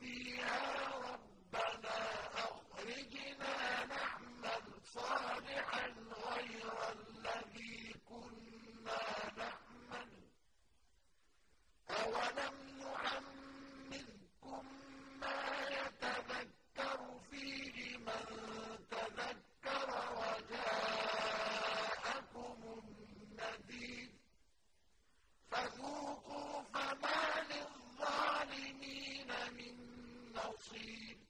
فيها بصير